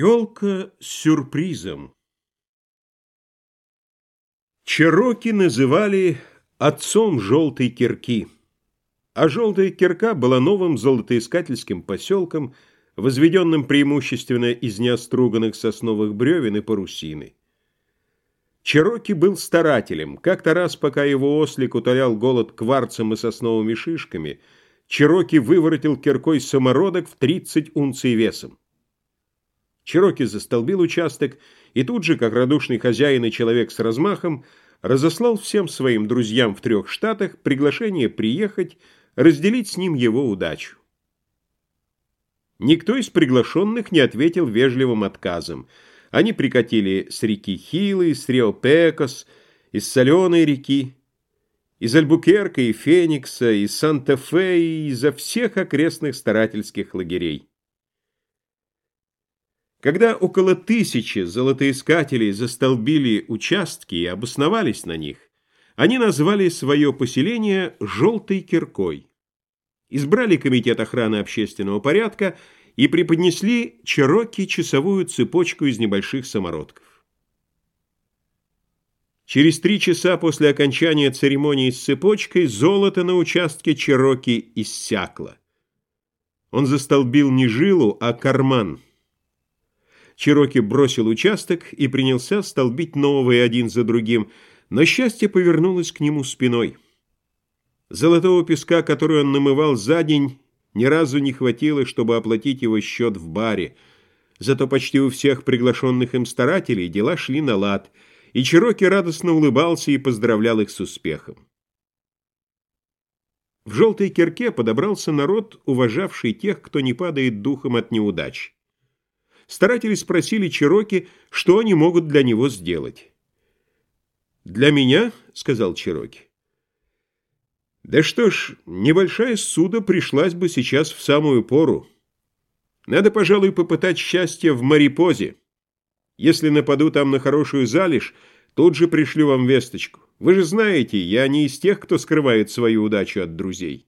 Елка с сюрпризом. Чероки называли отцом желтой кирки, а желтая кирка была новым золотоискательским поселком, возведенным преимущественно из неоструганных сосновых бревен и парусины. Чероки был старателем. Как-то раз, пока его ослик утолял голод кварцем и сосновыми шишками, Чероки выворотил киркой самородок в 30 унций весом. Чироки застолбил участок и тут же, как радушный хозяин и человек с размахом, разослал всем своим друзьям в трех штатах приглашение приехать, разделить с ним его удачу. Никто из приглашенных не ответил вежливым отказом. Они прикатили с реки Хилы, с Рио-Пекос, из Соленой реки, из Альбукерка и Феникса, из Санта-Фе и изо всех окрестных старательских лагерей. Когда около тысячи золотоискателей застолбили участки и обосновались на них, они назвали свое поселение «желтой киркой». Избрали комитет охраны общественного порядка и преподнесли Чероки часовую цепочку из небольших самородков. Через три часа после окончания церемонии с цепочкой золото на участке Чероки иссякло. Он застолбил не жилу, а карман – Чироки бросил участок и принялся столбить новые один за другим, но счастье повернулось к нему спиной. Золотого песка, который он намывал за день, ни разу не хватило, чтобы оплатить его счет в баре. Зато почти у всех приглашенных им старателей дела шли на лад, и Чироки радостно улыбался и поздравлял их с успехом. В желтой кирке подобрался народ, уважавший тех, кто не падает духом от неудач старатели спросили Чироки, что они могут для него сделать. «Для меня?» — сказал Чироки. «Да что ж, небольшая суда пришлась бы сейчас в самую пору. Надо, пожалуй, попытать счастье в Марипозе. Если нападу там на хорошую залежь, тут же пришлю вам весточку. Вы же знаете, я не из тех, кто скрывает свою удачу от друзей».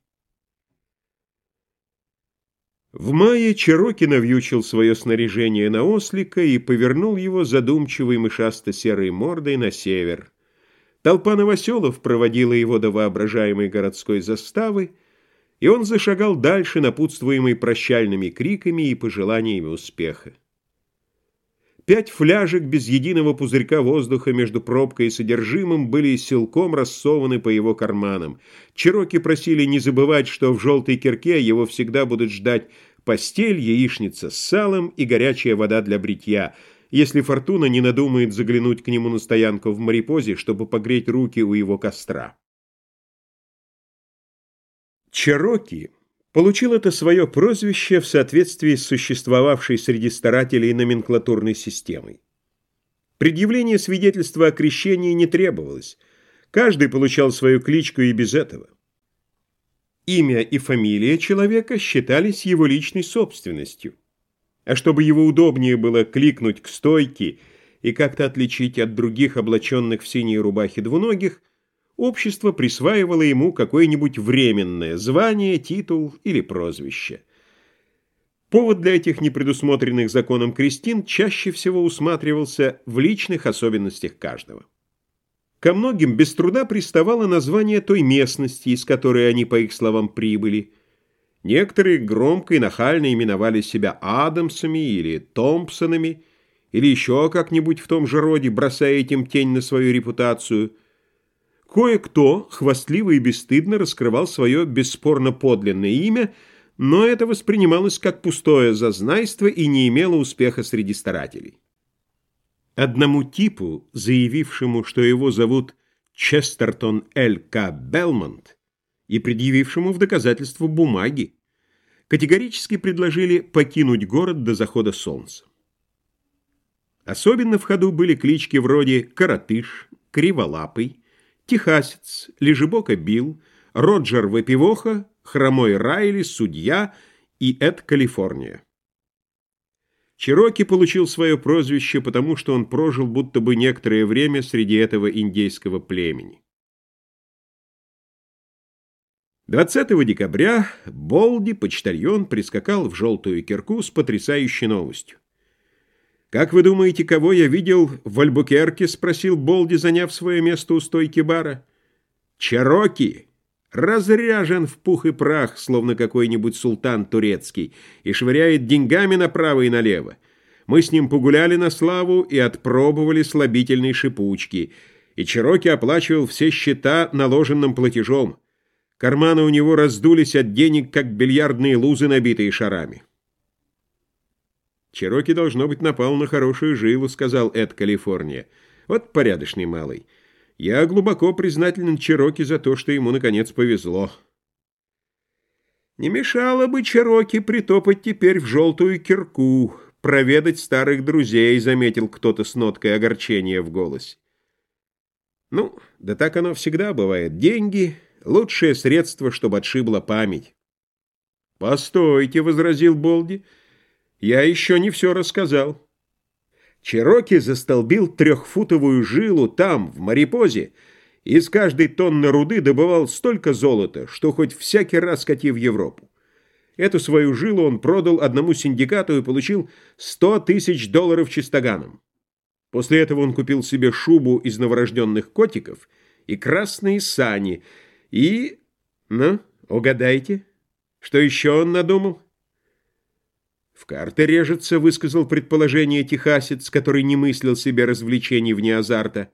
В мае Чероки навьючил свое снаряжение на ослика и повернул его задумчивой мышасто-серой мордой на север. Толпа новоселов проводила его до воображаемой городской заставы, и он зашагал дальше, напутствуемый прощальными криками и пожеланиями успеха. Пять фляжек без единого пузырька воздуха между пробкой и содержимым были силком рассованы по его карманам. Чероки просили не забывать, что в желтой кирке его всегда будут ждать постель, яичница с салом и горячая вода для бритья, если Фортуна не надумает заглянуть к нему на стоянку в Марипозе, чтобы погреть руки у его костра. Чероки получил это свое прозвище в соответствии с существовавшей среди старателей номенклатурной системой. Предъявление свидетельства о крещении не требовалось. Каждый получал свою кличку и без этого. Имя и фамилия человека считались его личной собственностью. А чтобы его удобнее было кликнуть к стойке и как-то отличить от других облаченных в синие рубахи двуногих, общество присваивало ему какое-нибудь временное звание, титул или прозвище. Повод для этих непредусмотренных законом крестин чаще всего усматривался в личных особенностях каждого. Ко многим без труда приставало название той местности, из которой они, по их словам, прибыли. Некоторые громко и нахально именовали себя Адамсами или Томпсонами, или еще как-нибудь в том же роде, бросая этим тень на свою репутацию – Кое-кто хвастливо и бесстыдно раскрывал свое бесспорно подлинное имя, но это воспринималось как пустое зазнайство и не имело успеха среди старателей. Одному типу, заявившему, что его зовут Честертон Л. К. Белмонт, и предъявившему в доказательство бумаги, категорически предложили покинуть город до захода солнца. Особенно в ходу были клички вроде «Коротыш», «Криволапый», Техасец, Лежебока Билл, Роджер Выпивоха, Хромой Райли, Судья и Эд Калифорния. Чироки получил свое прозвище, потому что он прожил будто бы некоторое время среди этого индейского племени. 20 декабря Болди, почтальон, прискакал в желтую кирку с потрясающей новостью. «Как вы думаете, кого я видел в Альбукерке?» — спросил Болди, заняв свое место у стойки бара. «Чароки!» разряжен в пух и прах, словно какой-нибудь султан турецкий, и швыряет деньгами направо и налево. Мы с ним погуляли на славу и отпробовали слабительные шипучки, и Чироки оплачивал все счета наложенным платежом. Карманы у него раздулись от денег, как бильярдные лузы, набитые шарами. «Чироки, должно быть, напал на хорошую жилу», — сказал Эд Калифорния. «Вот порядочный малый». Я глубоко признателен Чироки за то, что ему, наконец, повезло. Не мешало бы Чироки притопать теперь в желтую кирку, проведать старых друзей, заметил кто-то с ноткой огорчения в голосе. Ну, да так оно всегда бывает. Деньги — лучшее средство, чтобы отшибла память. «Постойте», — возразил Болди, — «я еще не все рассказал». Чероки застолбил трехфутовую жилу там, в Марипозе, из каждой тонны руды добывал столько золота, что хоть всякий раз кати в Европу. Эту свою жилу он продал одному синдикату и получил 100 тысяч долларов чистоганом. После этого он купил себе шубу из новорожденных котиков и красные сани, и... Ну, угадайте, что еще он надумал? «В карты режется», — высказал предположение техасец, который не мыслил себе развлечений вне азарта.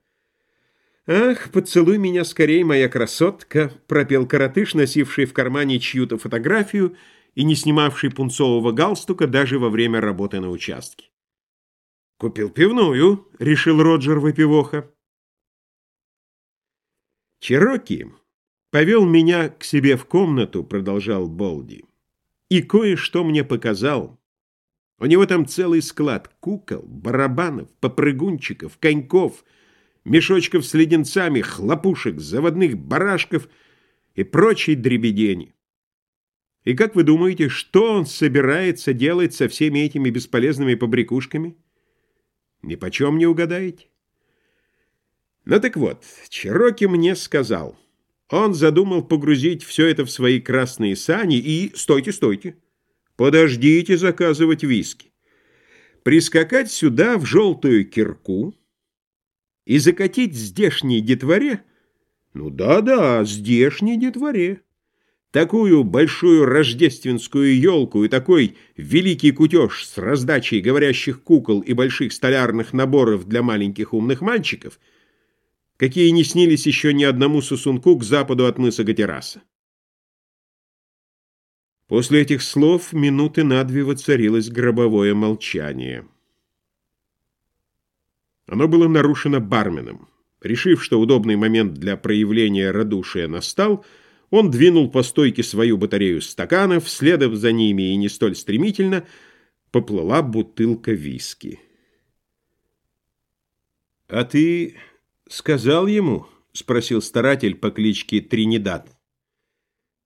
«Ах, поцелуй меня скорее, моя красотка», — пропел коротыш, носивший в кармане чью-то фотографию и не снимавший пунцового галстука даже во время работы на участке. «Купил пивную», — решил Роджер Выпивоха. «Чероки повел меня к себе в комнату», — продолжал Болди, — «и кое-что мне показал». У него там целый склад кукол, барабанов, попрыгунчиков, коньков, мешочков с леденцами, хлопушек, заводных барашков и прочей дребедени. И как вы думаете, что он собирается делать со всеми этими бесполезными побрякушками? Ни почем не угадаете. Ну так вот, Чероки мне сказал. Он задумал погрузить все это в свои красные сани и... Стойте, стойте! Подождите заказывать виски. Прискакать сюда в желтую кирку и закатить здешней детворе, ну да-да, здешней детворе, такую большую рождественскую елку и такой великий кутеж с раздачей говорящих кукол и больших столярных наборов для маленьких умных мальчиков, какие не снились еще ни одному сосунку к западу от мыса Гатераса. После этих слов минуты на две воцарилось гробовое молчание. Оно было нарушено барменом. Решив, что удобный момент для проявления радушия настал, он двинул по стойке свою батарею стаканов, следом за ними и не столь стремительно поплыла бутылка виски. «А ты сказал ему?» — спросил старатель по кличке Тринидад.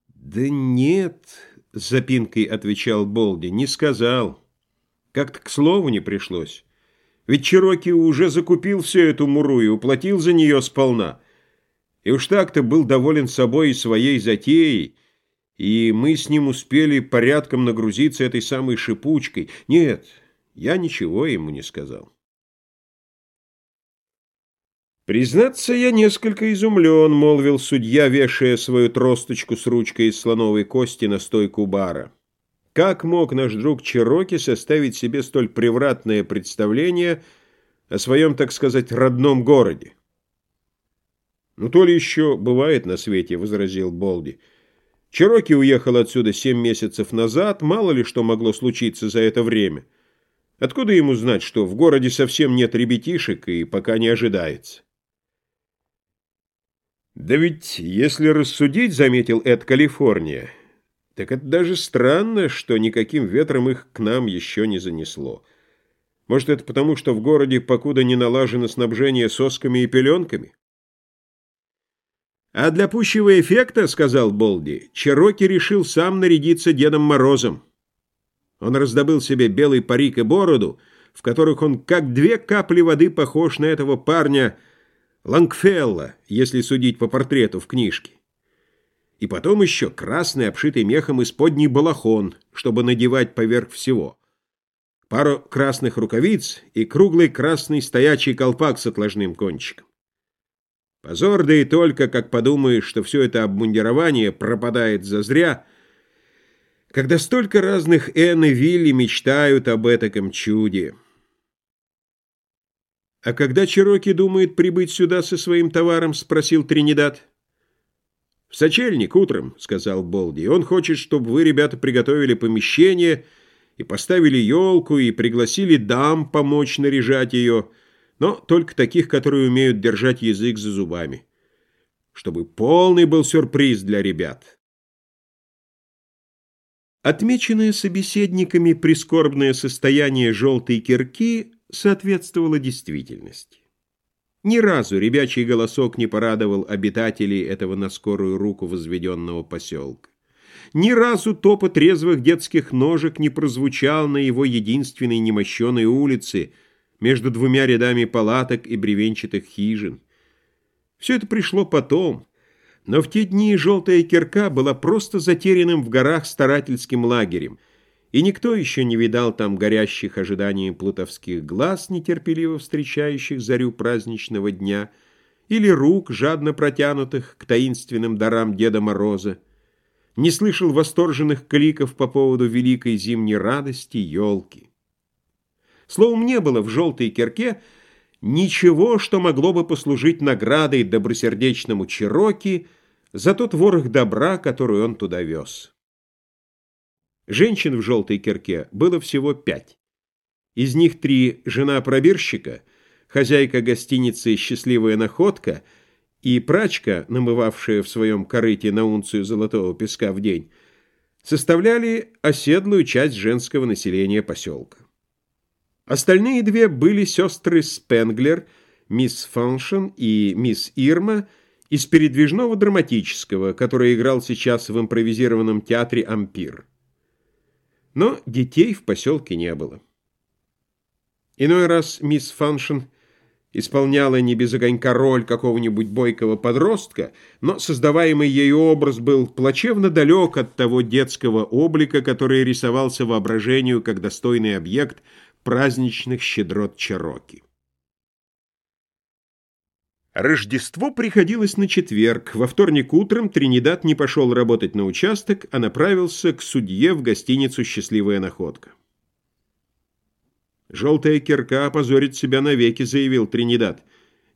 «Да нет», — с запинкой отвечал Болди. «Не сказал. Как-то к слову не пришлось. Ведь Чироки уже закупил всю эту муру и уплатил за нее сполна. И уж так-то был доволен собой и своей затеей, и мы с ним успели порядком нагрузиться этой самой шипучкой. Нет, я ничего ему не сказал». «Признаться, я несколько изумлен», — молвил судья, вешая свою тросточку с ручкой из слоновой кости на стойку бара. «Как мог наш друг Чероки составить себе столь превратное представление о своем, так сказать, родном городе?» «Ну, то ли еще бывает на свете», — возразил Болди. «Чероки уехал отсюда семь месяцев назад, мало ли что могло случиться за это время. Откуда ему знать, что в городе совсем нет ребятишек и пока не ожидается?» «Да ведь, если рассудить, — заметил Эд Калифорния, — так это даже странно, что никаким ветром их к нам еще не занесло. Может, это потому, что в городе покуда не налажено снабжение сосками и пеленками?» «А для пущего эффекта, — сказал Болди, — Чероки решил сам нарядиться Дедом Морозом. Он раздобыл себе белый парик и бороду, в которых он как две капли воды похож на этого парня — Лангфелла, если судить по портрету в книжке. И потом еще красный, обшитый мехом исподний балахон, чтобы надевать поверх всего. пару красных рукавиц и круглый красный стоячий колпак с отложным кончиком. Позор, да и только, как подумаешь, что все это обмундирование пропадает зазря, когда столько разных Энн и Вилли мечтают об этаком чуде. «А когда Чироки думает прибыть сюда со своим товаром?» — спросил Тринидад. «В сочельник утром», — сказал Болди. «Он хочет, чтобы вы, ребята, приготовили помещение и поставили елку, и пригласили дам помочь наряжать ее, но только таких, которые умеют держать язык за зубами. Чтобы полный был сюрприз для ребят». Отмеченное собеседниками прискорбное состояние желтой кирки соответствовало действительности. Ни разу ребячий голосок не порадовал обитателей этого на скорую руку возведенного поселка. Ни разу топот резвых детских ножек не прозвучал на его единственной немощенной улице между двумя рядами палаток и бревенчатых хижин. Все это пришло потом, но в те дни желтая кирка была просто затерянным в горах старательским лагерем — и никто еще не видал там горящих ожиданием плутовских глаз, нетерпеливо встречающих зарю праздничного дня, или рук, жадно протянутых к таинственным дарам Деда Мороза, не слышал восторженных кликов по поводу великой зимней радости елки. Словом, не было в желтой кирке ничего, что могло бы послужить наградой добросердечному Чироки за тот ворох добра, который он туда вез. Женщин в желтой кирке было всего пять. Из них три жена пробирщика, хозяйка гостиницы «Счастливая находка» и прачка, намывавшая в своем корыте на унцию золотого песка в день, составляли оседлую часть женского населения поселка. Остальные две были сестры Спенглер, мисс Фаншен и мисс Ирма из передвижного драматического, который играл сейчас в импровизированном театре «Ампир». Но детей в поселке не было. Иной раз мисс Фаншин исполняла не без огонька роль какого-нибудь бойкого подростка, но создаваемый ею образ был плачевно далек от того детского облика, который рисовался воображению как достойный объект праздничных щедрот Чароки. Рождество приходилось на четверг. Во вторник утром Тринидад не пошел работать на участок, а направился к судье в гостиницу «Счастливая находка». «Желтая кирка опозорит себя навеки», — заявил Тринидад,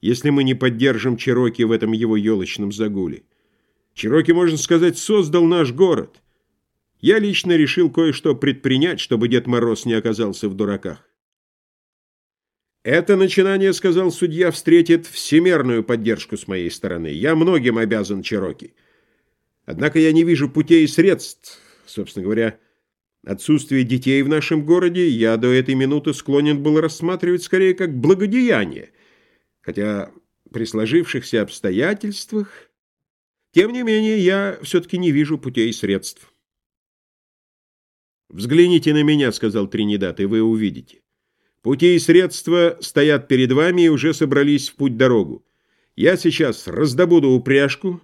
«если мы не поддержим Чироки в этом его елочном загуле. Чироки, можно сказать, создал наш город. Я лично решил кое-что предпринять, чтобы Дед Мороз не оказался в дураках. «Это начинание, — сказал судья, — встретит всемерную поддержку с моей стороны. Я многим обязан Чироки. Однако я не вижу путей и средств. Собственно говоря, отсутствие детей в нашем городе я до этой минуты склонен был рассматривать скорее как благодеяние, хотя при сложившихся обстоятельствах... Тем не менее, я все-таки не вижу путей и средств. «Взгляните на меня, — сказал Тринидад, — и вы увидите. Пути и средства стоят перед вами и уже собрались в путь-дорогу. Я сейчас раздобуду упряжку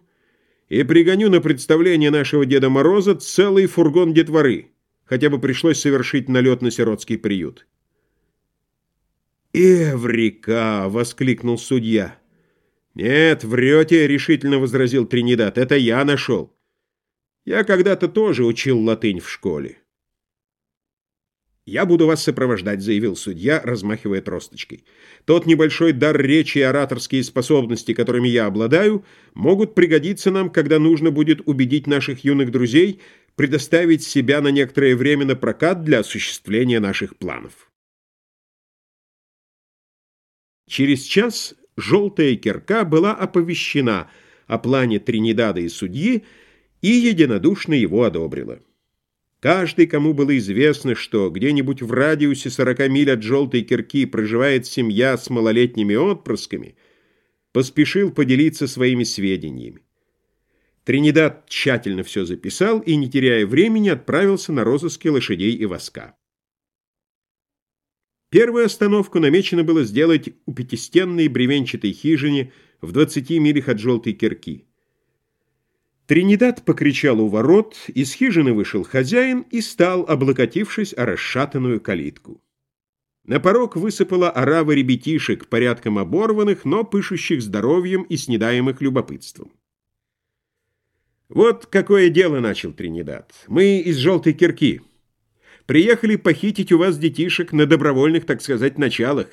и пригоню на представление нашего Деда Мороза целый фургон детворы. Хотя бы пришлось совершить налет на сиротский приют. «Эврика!» — воскликнул судья. «Нет, врете!» — решительно возразил Тринидад. «Это я нашел. Я когда-то тоже учил латынь в школе». «Я буду вас сопровождать», — заявил судья, размахивая тросточкой. «Тот небольшой дар речи и ораторские способности, которыми я обладаю, могут пригодиться нам, когда нужно будет убедить наших юных друзей предоставить себя на некоторое время на прокат для осуществления наших планов». Через час желтая кирка была оповещена о плане Тринидада и судьи и единодушно его одобрила. Каждый, кому было известно, что где-нибудь в радиусе 40 миль от желтой кирки проживает семья с малолетними отпрысками, поспешил поделиться своими сведениями. Тринидад тщательно все записал и, не теряя времени, отправился на розыски лошадей и воска. Первую остановку намечено было сделать у пятистенной бревенчатой хижине в 20 милях от желтой кирки. Тринидад покричал у ворот, из хижины вышел хозяин и стал, облокотившись о расшатанную калитку. На порог высыпала орава ребятишек, порядком оборванных, но пышущих здоровьем и снедаемых любопытством. «Вот какое дело начал Тринидад. Мы из «желтой кирки». Приехали похитить у вас детишек на добровольных, так сказать, началах.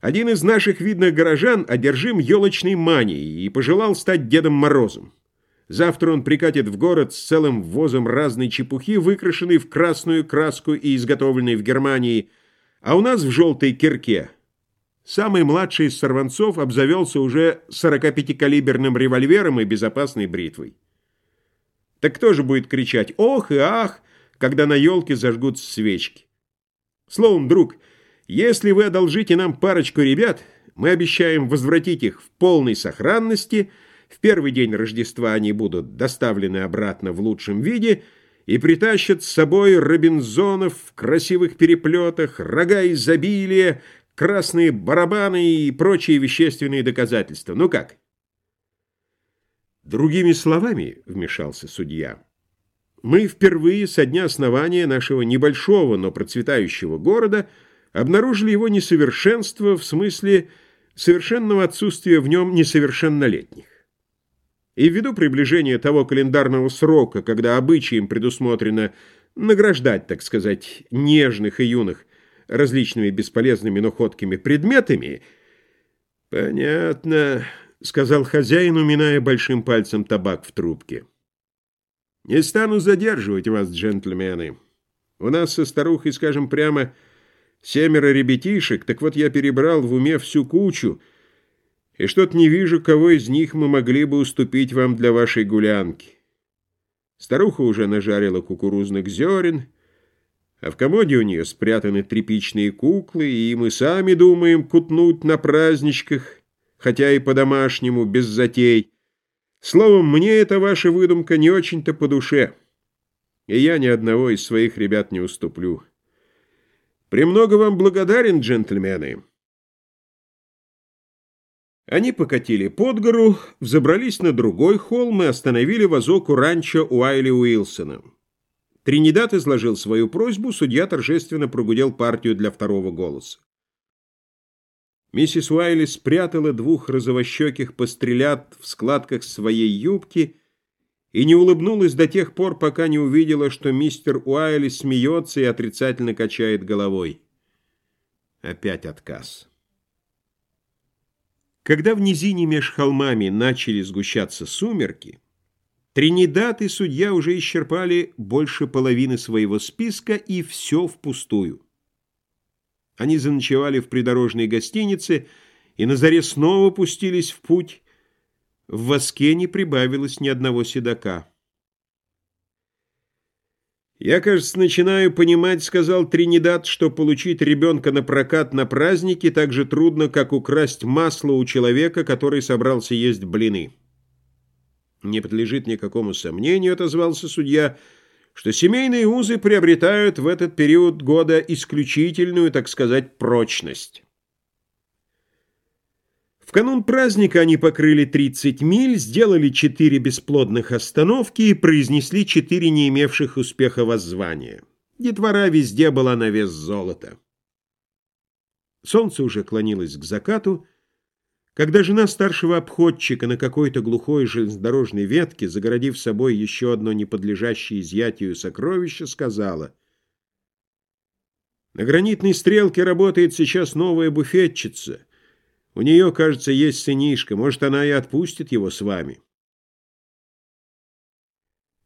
Один из наших видных горожан одержим елочной манией и пожелал стать Дедом Морозом. Завтра он прикатит в город с целым ввозом разной чепухи, выкрашенной в красную краску и изготовленной в Германии, а у нас в желтой кирке. Самый младший из сорванцов обзавелся уже 45-калиберным револьвером и безопасной бритвой. Так кто же будет кричать «Ох и ах!», когда на елке зажгутся свечки? Словом, друг, если вы одолжите нам парочку ребят, мы обещаем возвратить их в полной сохранности, в первый день Рождества они будут доставлены обратно в лучшем виде и притащат с собой робинзонов в красивых переплетах, рога изобилия, красные барабаны и прочие вещественные доказательства. Ну как? Другими словами, вмешался судья, мы впервые со дня основания нашего небольшого, но процветающего города обнаружили его несовершенство в смысле совершенного отсутствия в нем несовершеннолетних. И ввиду приближения того календарного срока, когда обычаем предусмотрено награждать, так сказать, нежных и юных различными бесполезными, но ходкими предметами, понятно, — сказал хозяин, уминая большим пальцем табак в трубке. «Не стану задерживать вас, джентльмены. У нас со старухой, скажем прямо, семеро ребятишек, так вот я перебрал в уме всю кучу, и что-то не вижу, кого из них мы могли бы уступить вам для вашей гулянки. Старуха уже нажарила кукурузных зерен, а в комоде у нее спрятаны тряпичные куклы, и мы сами думаем кутнуть на праздничках» хотя и по-домашнему, без затей. Словом, мне эта ваша выдумка не очень-то по душе, и я ни одного из своих ребят не уступлю. Премного вам благодарен, джентльмены». Они покатили под гору, взобрались на другой холм и остановили вазок у ранчо Уайли Уилсона. Тринидад изложил свою просьбу, судья торжественно прогудел партию для второго голоса. Миссис Уайли спрятала двух розовощеких пострелят в складках своей юбки и не улыбнулась до тех пор, пока не увидела, что мистер Уайли смеется и отрицательно качает головой. Опять отказ. Когда в низине меж холмами начали сгущаться сумерки, Тринидад и судья уже исчерпали больше половины своего списка, и все впустую. Они заночевали в придорожной гостинице и на заре снова пустились в путь. В воске не прибавилось ни одного седока. «Я, кажется, начинаю понимать, — сказал Тринидад, — что получить ребенка на прокат на празднике так же трудно, как украсть масло у человека, который собрался есть блины». «Не подлежит никакому сомнению, — отозвался судья, — что семейные узы приобретают в этот период года исключительную, так сказать, прочность. В канун праздника они покрыли 30 миль, сделали 4 бесплодных остановки и произнесли 4 не имевших успеха воззвания. Детвора везде была на вес золота. Солнце уже клонилось к закату, когда жена старшего обходчика на какой-то глухой железнодорожной ветке, загородив собой еще одно неподлежащее изъятию сокровище, сказала, «На гранитной стрелке работает сейчас новая буфетчица. У нее, кажется, есть сынишка. Может, она и отпустит его с вами».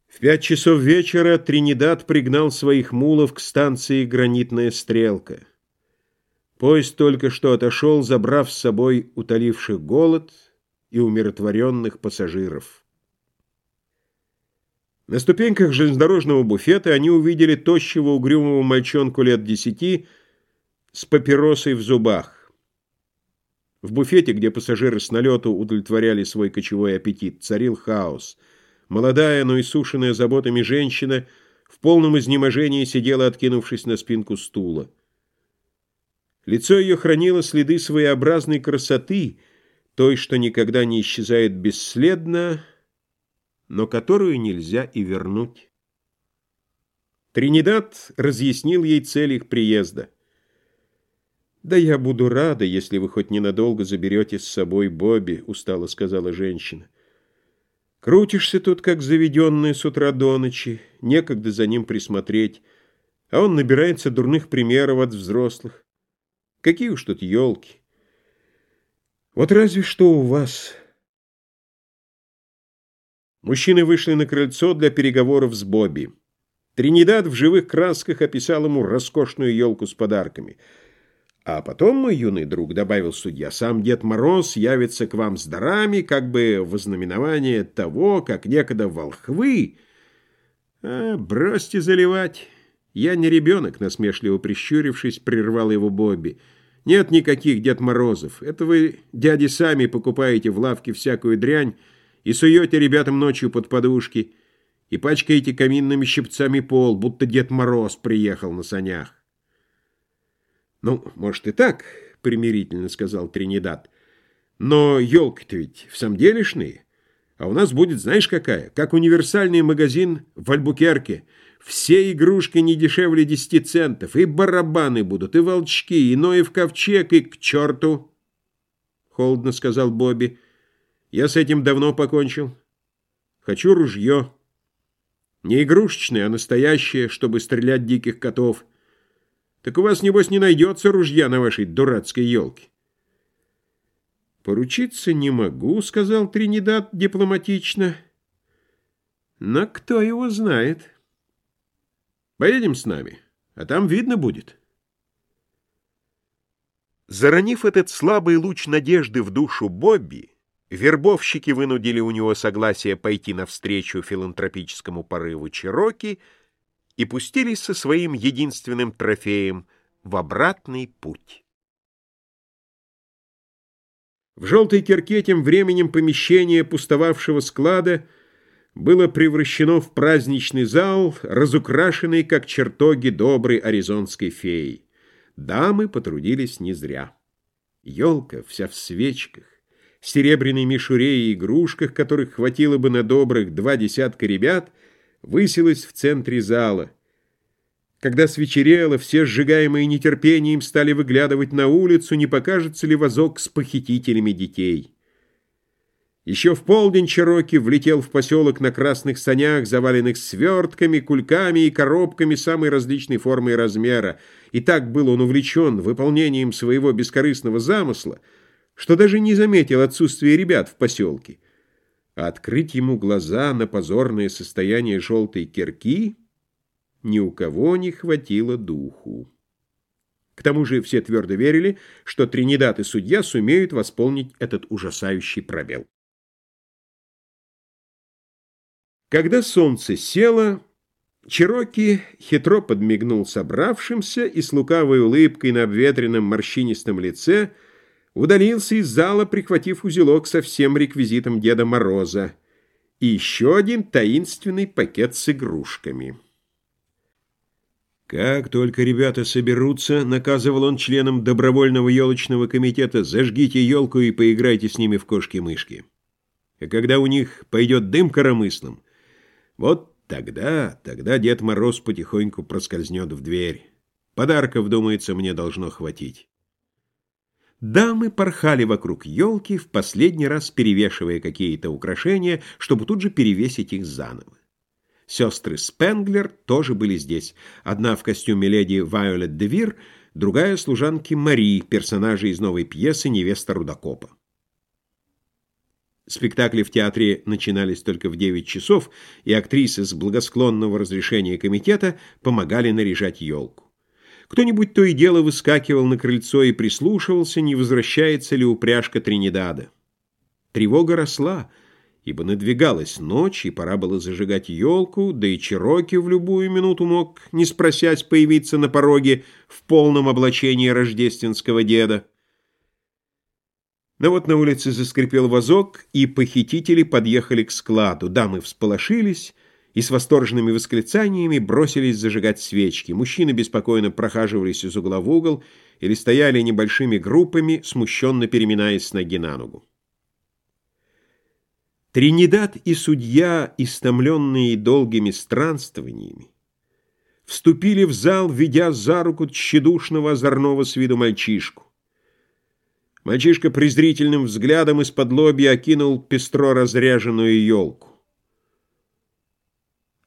В пять часов вечера Тринидад пригнал своих мулов к станции «Гранитная стрелка». Поезд только что отошел, забрав с собой утоливших голод и умиротворенных пассажиров. На ступеньках железнодорожного буфета они увидели тощего угрюмого мальчонку лет десяти с папиросой в зубах. В буфете, где пассажиры с налету удовлетворяли свой кочевой аппетит, царил хаос. Молодая, но иссушенная заботами женщина в полном изнеможении сидела, откинувшись на спинку стула. Лицо ее хранило следы своеобразной красоты, той, что никогда не исчезает бесследно, но которую нельзя и вернуть. Тринидад разъяснил ей цель их приезда. «Да я буду рада, если вы хоть ненадолго заберете с собой Бобби», — устало сказала женщина. «Крутишься тут, как заведенный с утра до ночи, некогда за ним присмотреть, а он набирается дурных примеров от взрослых. Какие уж тут елки! Вот разве что у вас...» Мужчины вышли на крыльцо для переговоров с Бобби. Тринидад в живых красках описал ему роскошную елку с подарками — а потом, мой юный друг, — добавил судья, — сам Дед Мороз явится к вам с дарами, как бы в ознаменование того, как некогда волхвы... А, бросьте заливать. Я не ребенок, — насмешливо прищурившись, прервал его Бобби. Нет никаких Дед Морозов. Это вы, дяди, сами покупаете в лавке всякую дрянь и суете ребятам ночью под подушки и пачкаете каминными щипцами пол, будто Дед Мороз приехал на санях. «Ну, может, и так», — примирительно сказал Тринидад. «Но елки-то ведь в самом делешные. А у нас будет, знаешь, какая? Как универсальный магазин в Альбукерке. Все игрушки не дешевле десяти центов. И барабаны будут, и волчки, и Ноев ковчег, и к черту!» Холодно сказал Бобби. «Я с этим давно покончил. Хочу ружье. Не игрушечное, а настоящее, чтобы стрелять диких котов». Так у вас, небось, не найдется ружья на вашей дурацкой елке. «Поручиться не могу», — сказал Тринидад дипломатично. «Но кто его знает?» «Поедем с нами, а там видно будет». Заронив этот слабый луч надежды в душу Бобби, вербовщики вынудили у него согласие пойти навстречу филантропическому порыву Чироки — и пустились со своим единственным трофеем в обратный путь. В желтой кирке тем временем помещение пустовавшего склада было превращено в праздничный зал, разукрашенный, как чертоги доброй аризонской феи. Дамы потрудились не зря. Елка вся в свечках, серебряной мишуре и игрушках, которых хватило бы на добрых два десятка ребят — высилась в центре зала. Когда свечерело, все сжигаемые нетерпением стали выглядывать на улицу, не покажется ли вазок с похитителями детей. Еще в полдень Чироки влетел в поселок на красных санях, заваленных свертками, кульками и коробками самой различной формы и размера, и так был он увлечен выполнением своего бескорыстного замысла, что даже не заметил отсутствия ребят в поселке а открыть ему глаза на позорное состояние желтой кирки ни у кого не хватило духу. К тому же все твердо верили, что Тринидад и судья сумеют восполнить этот ужасающий пробел. Когда солнце село, Чироки хитро подмигнул собравшимся и с лукавой улыбкой на обветренном морщинистом лице – удалился из зала, прихватив узелок со всем реквизитом Деда Мороза и еще один таинственный пакет с игрушками. «Как только ребята соберутся, — наказывал он членам добровольного елочного комитета, — зажгите елку и поиграйте с ними в кошки-мышки. А когда у них пойдет дым коромыслом, вот тогда, тогда Дед Мороз потихоньку проскользнет в дверь. Подарков, думается, мне должно хватить». Дамы порхали вокруг елки, в последний раз перевешивая какие-то украшения, чтобы тут же перевесить их заново. Сестры Спенглер тоже были здесь. Одна в костюме леди Вайолет Девир, другая — служанки Мари, персонажи из новой пьесы «Невеста Рудокопа». Спектакли в театре начинались только в 9 часов, и актрисы с благосклонного разрешения комитета помогали наряжать елку. Кто-нибудь то и дело выскакивал на крыльцо и прислушивался, не возвращается ли упряжка Тринидада. Тревога росла, ибо надвигалась ночь, и пора было зажигать елку, да и Чироки в любую минуту мог, не спросясь, появиться на пороге в полном облачении рождественского деда. Но вот на улице заскрипел вазок, и похитители подъехали к складу. Дамы всполошились, и с восторженными восклицаниями бросились зажигать свечки. Мужчины беспокойно прохаживались из угла в угол или стояли небольшими группами, смущенно переминаясь с ноги на ногу. Тринидад и судья, истомленные долгими странствованиями, вступили в зал, ведя за руку тщедушного озорного с виду мальчишку. Мальчишка презрительным взглядом из-под лобья окинул пестро разряженную елку.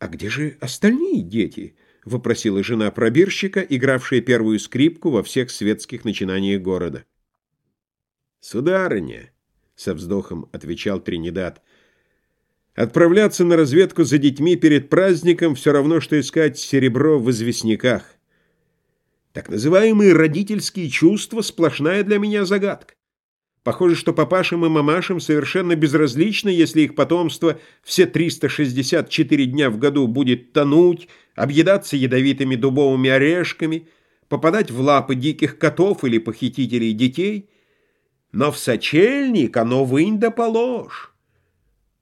«А где же остальные дети?» — вопросила жена пробирщика, игравшая первую скрипку во всех светских начинаниях города. «Сударыня», — со вздохом отвечал Тринидад, — «отправляться на разведку за детьми перед праздником все равно, что искать серебро в известняках. Так называемые родительские чувства — сплошная для меня загадка. Похоже, что папашам и мамашам совершенно безразлично, если их потомство все 364 дня в году будет тонуть, объедаться ядовитыми дубовыми орешками, попадать в лапы диких котов или похитителей детей. Но в сочельник оно вынь да положь.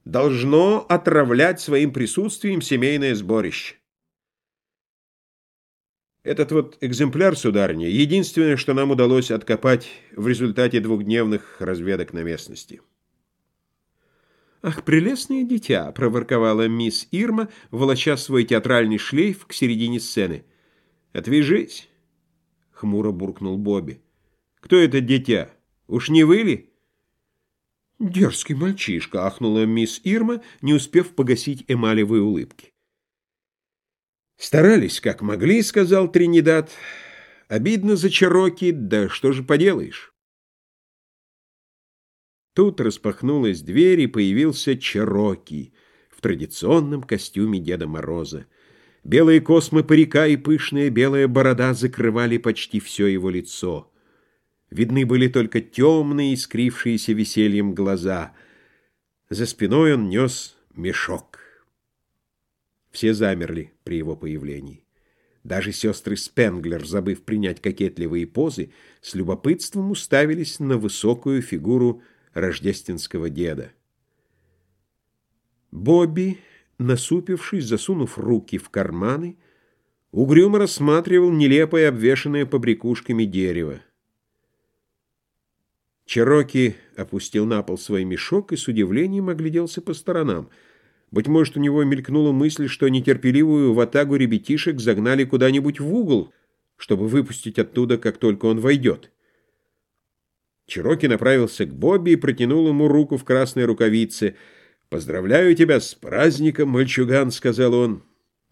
Должно отравлять своим присутствием семейное сборище. Этот вот экземпляр, сударыня, единственное, что нам удалось откопать в результате двухдневных разведок на местности. «Ах, прелестное дитя!» — проворковала мисс Ирма, волоча свой театральный шлейф к середине сцены. «Отвяжись!» — хмуро буркнул Бобби. «Кто это дитя? Уж не вы ли?» «Дерзкий мальчишка!» — ахнула мисс Ирма, не успев погасить эмалевые улыбки. «Старались, как могли», — сказал Тринидад. «Обидно за Чароки, да что же поделаешь?» Тут распахнулась дверь, и появился Чароки в традиционном костюме Деда Мороза. Белые космы парика и пышная белая борода закрывали почти все его лицо. Видны были только темные, искрившиеся весельем глаза. За спиной он нес мешок. Все замерли при его появлении. Даже сестры Спенглер, забыв принять кокетливые позы, с любопытством уставились на высокую фигуру рождественского деда. Бобби, насупившись, засунув руки в карманы, угрюмо рассматривал нелепое обвешанное побрякушками дерево. Чероки опустил на пол свой мешок и с удивлением огляделся по сторонам — быть может, у него мелькнула мысль, что нетерпеливую ватагу ребятишек загнали куда-нибудь в угол, чтобы выпустить оттуда, как только он войдет. Чироки направился к Бобби и протянул ему руку в красной рукавице. «Поздравляю тебя с праздником, мальчуган», — сказал он.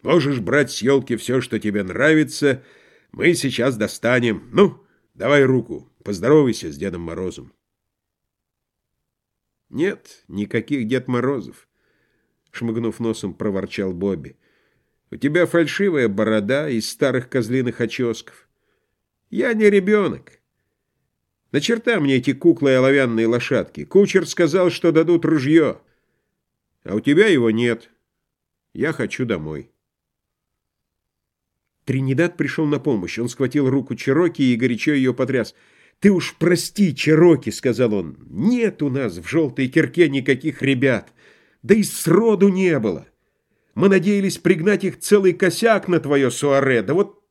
«Можешь брать с елки все, что тебе нравится. Мы сейчас достанем. Ну, давай руку, поздоровайся с Дедом Морозом». Нет, никаких Дед Морозов шмыгнув носом, проворчал Бобби. «У тебя фальшивая борода из старых козлиных оческов. Я не ребенок. На черта мне эти куклы и оловянные лошадки. Кучер сказал, что дадут ружье. А у тебя его нет. Я хочу домой». Тринидад пришел на помощь. Он схватил руку Чероки и горячо ее потряс. «Ты уж прости, Чероки», — сказал он. «Нет у нас в желтой кирке никаких ребят». Да и сроду не было. Мы надеялись пригнать их целый косяк на твое суаре, да вот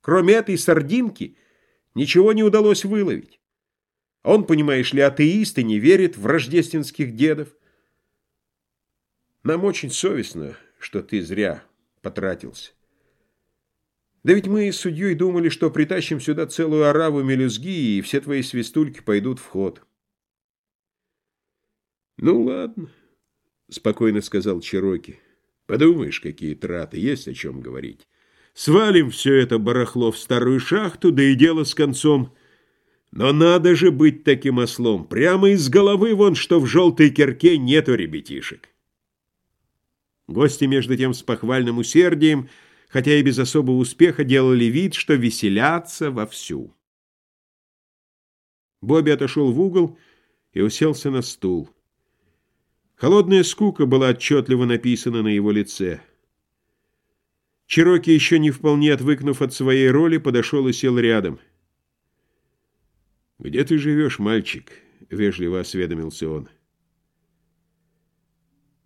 кроме этой сардинки ничего не удалось выловить. Он, понимаешь ли, атеист и не верит в рождественских дедов. Нам очень совестно, что ты зря потратился. Да ведь мы с судьей думали, что притащим сюда целую ораву мелюзги, и все твои свистульки пойдут в ход. Ну, ладно. — спокойно сказал Чироки. «Подумаешь, какие траты, есть о чем говорить. Свалим все это барахло в старую шахту, да и дело с концом. Но надо же быть таким ослом. Прямо из головы вон, что в желтой кирке нету ребятишек». Гости, между тем, с похвальным усердием, хотя и без особого успеха, делали вид, что веселятся вовсю. Бобби отошел в угол и уселся на стул. Холодная скука была отчетливо написана на его лице. Чироки, еще не вполне отвыкнув от своей роли, подошел и сел рядом. «Где ты живешь, мальчик?» — вежливо осведомился он.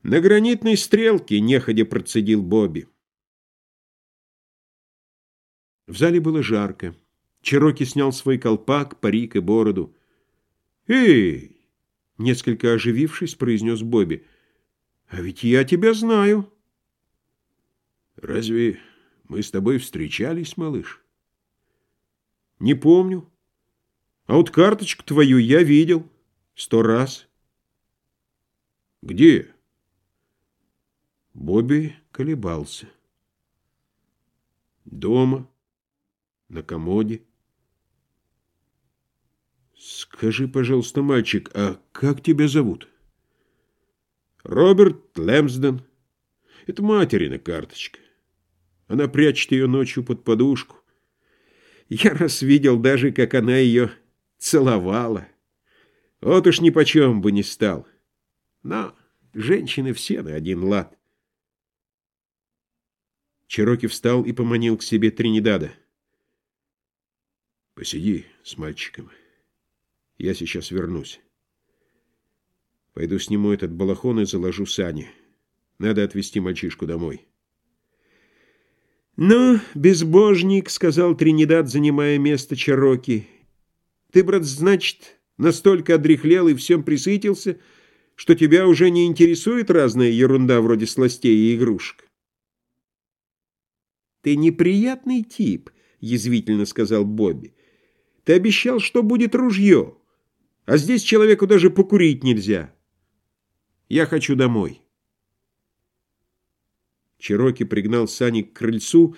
«На гранитной стрелке», — неходя процедил Бобби. В зале было жарко. Чироки снял свой колпак, парик и бороду. «Эй, Несколько оживившись, произнес Бобби. «А ведь я тебя знаю». «Разве Мы с тобой встречались, малыш? Не помню. А вот карточку твою я видел сто раз. Где? Бобби колебался. Дома, на комоде. Скажи, пожалуйста, мальчик, а как тебя зовут? Роберт Лэмсден. Это материна карточка. Она прячет ее ночью под подушку. Я раз видел даже, как она ее целовала. Вот уж ни почем бы не стал. Но женщины все на один лад. Чероки встал и поманил к себе Тринидада. «Посиди с мальчиком. Я сейчас вернусь. Пойду сниму этот балахон и заложу сани. Надо отвезти мальчишку домой». «Ну, безбожник», — сказал Тринидад, занимая место Чероки, — «ты, брат, значит, настолько одряхлел и всем присытился, что тебя уже не интересует разная ерунда вроде сластей и игрушек?» «Ты неприятный тип», — язвительно сказал Бобби. «Ты обещал, что будет ружье, а здесь человеку даже покурить нельзя. Я хочу домой». Чероки пригнал сани к крыльцу,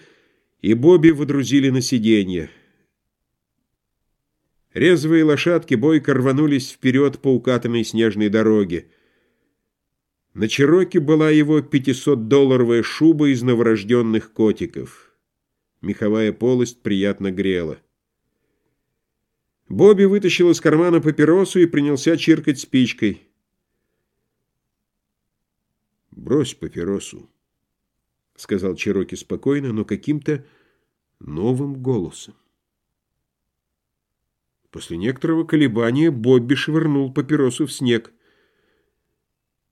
и Бобби водрузили на сиденье. Резвые лошадки бойко рванулись вперед по укатанной снежной дороге. На Чероке была его 500-долларовая шуба из новорожденных котиков. Меховая полость приятно грела. Бобби вытащил из кармана папиросу и принялся чиркать спичкой. «Брось папиросу», — сказал Чероки спокойно, но каким-то новым голосом. После некоторого колебания Бобби швырнул папиросу в снег.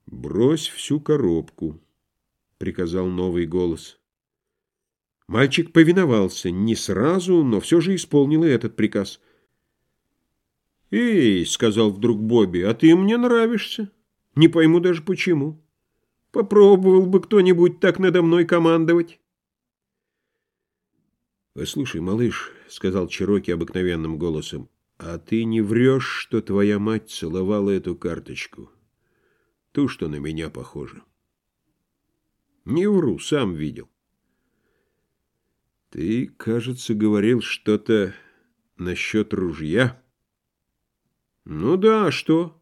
«Брось всю коробку», — приказал новый голос. Мальчик повиновался, не сразу, но все же исполнил и этот приказ. «Эй», — сказал вдруг Бобби, — «а ты мне нравишься. Не пойму даже почему». Попробовал бы кто-нибудь так надо мной командовать. «Послушай, малыш», — сказал Чироки обыкновенным голосом, «а ты не врешь, что твоя мать целовала эту карточку? Ту, что на меня похожа». «Не вру, сам видел». «Ты, кажется, говорил что-то насчет ружья». «Ну да, а что?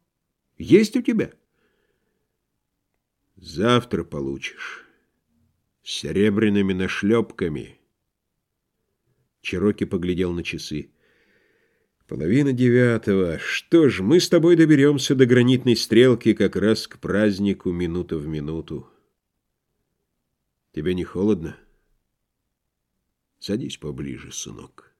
Есть у тебя?» Завтра получишь. С серебряными нашлепками. Чероки поглядел на часы. Половина девятого. Что ж, мы с тобой доберемся до гранитной стрелки как раз к празднику минута в минуту. Тебе не холодно? Садись поближе, сынок.